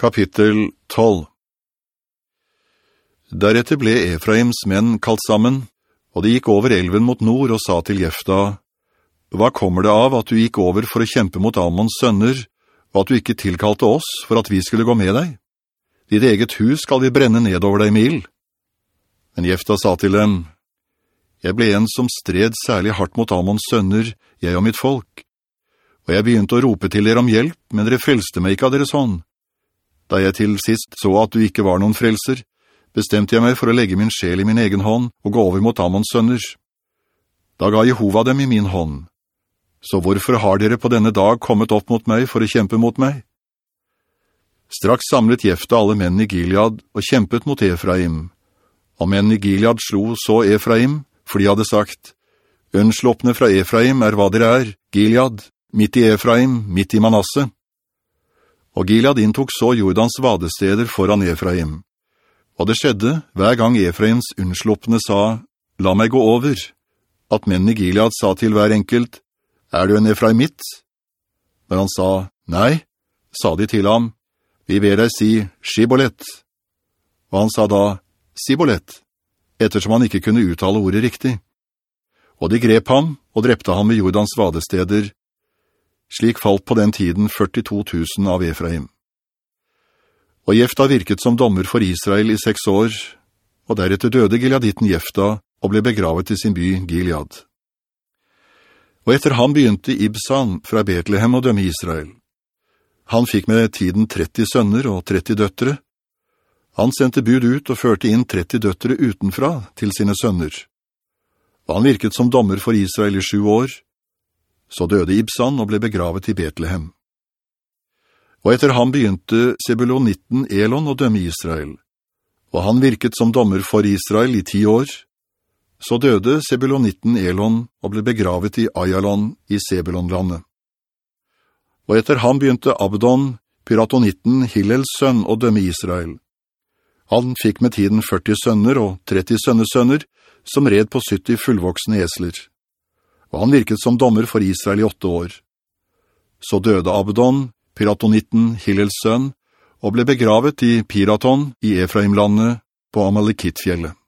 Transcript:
Kapittel 12 Deretter ble Efraims menn kalt sammen, og de gikk over elven mot nord og sa til Jefta, «Hva kommer det av at du gikk over for å kjempe mot Ammons sønner, og at du ikke tilkalte oss for at vi skulle gå med deg? Ditt eget hus skal vi brenne ned over deg mil.» Men Jefta sa til dem, «Jeg ble en som stred særlig hardt mot Ammons sønner, jeg og mitt folk. Og jeg begynte å rope til dere om hjelp, men dere frelste meg ikke av deres hånd.» Da jeg til sist så at du ikke var noen frelser, bestemte jeg meg for å legge min sjel i min egen hånd og gå over mot Amons sønner. Da ga Jehova dem i min hånd. Så hvorfor har dere på denne dag kommet opp mot meg for å kjempe mot meg? Straks samlet Jefta alle menn i Gilead og kjempet mot Efraim. Og menn i Gilead slo så Efraim, for de hadde sagt, «Ønsloppene fra Efraim er hva dere er, Gilead, midt i Efraim, midt i Manasse.» Og Gilead inntok så Jordans vadesteder foran Efraim. Og det skjedde, hver gang Efraims unnsloppende sa, «La meg gå over», at mennene Gilead sa til hver enkelt, «Er du en Efraimitt?» Når han sa, «Nei», sa de til ham, «Vi ber deg si, «Shibolett». Og han sa da, «Sibolett», ettersom han ikke kunne uttale ordet riktig. Og de grep ham og drepte ham ved Jordans vadesteder, slik falt på den tiden 42 000 av Efraim. Og Jefta virket som dommer for Israel i seks år, og deretter døde Gileaditten Jefta og ble begravet i sin by Gilead. Og etter han begynte Ibsan fra Betlehem å dømme Israel. Han fikk med tiden 30 sønner og 30 døttere. Han sendte bud ut og førte inn 30 døttere utenfra til sine sønner. Og han virket som dommer for Israel i sju år, så døde Ibsan og ble begravet i Betlehem. Og etter ham begynte Sebulonitten Elon å dømme Israel, og han virket som dommer for Israel i ti år. Så døde Sebulonitten Elon og ble begravet i Ayalon i Sebulonlandet. Og etter ham begynte Abdon, pyratonitten Hillels sønn, å dømme Israel. Han fikk med tiden 40 sønner og 30 sønnesønner, som red på 70 fullvoksne esler og han virket som dommer for Israel i åtte år. Så døde Abedon, piratonitten Hillels sønn, og ble begravet i Piraton i Efraimlandet på Amalekittfjellet.